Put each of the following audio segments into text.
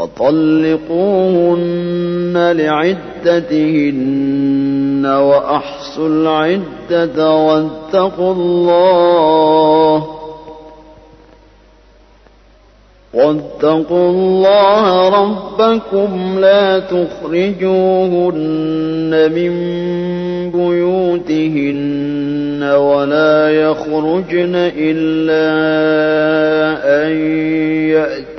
وطلقوهن لعدتهن وأحصوا العدة واتقوا الله واتقوا الله ربكم لا تخرجوهن من بيوتهن ولا يخرجن إلا أن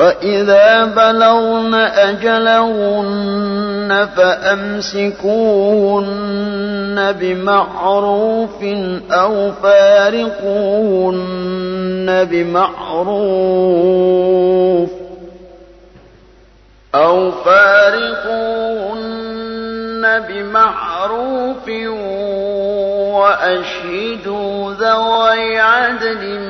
وإذا بلغن أجلهن فأمسكوهن بمعروف أو فارقوهن بمعروف أو فارقوهن بمعروف وأشهدوا ذوي عدل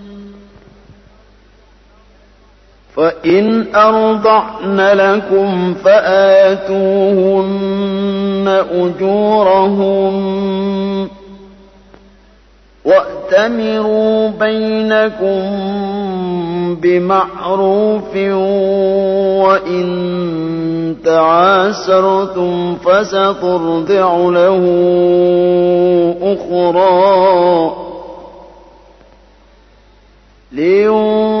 فإن أرضعن لكم فآتوهن أجورهن وأتمروا بينكم بمعروف وإن تعاسرتم فسترضع له نكرا لينفق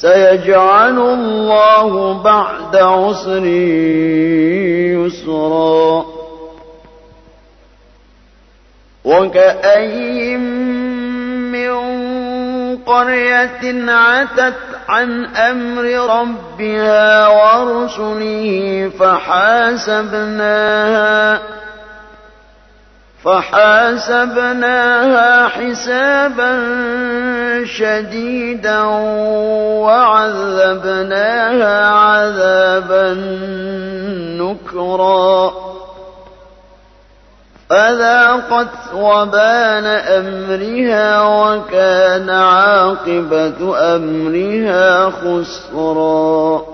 سيجعل الله بعد عسر يسرا. وكأي من قرية عتت عن أمر ربها ورسله فحاسبناها فحاسبناها حسابا شديدا وعذبناها عذابا نكرا. فذاقت وبان أمرها وكان عاقبة أمرها خسرا.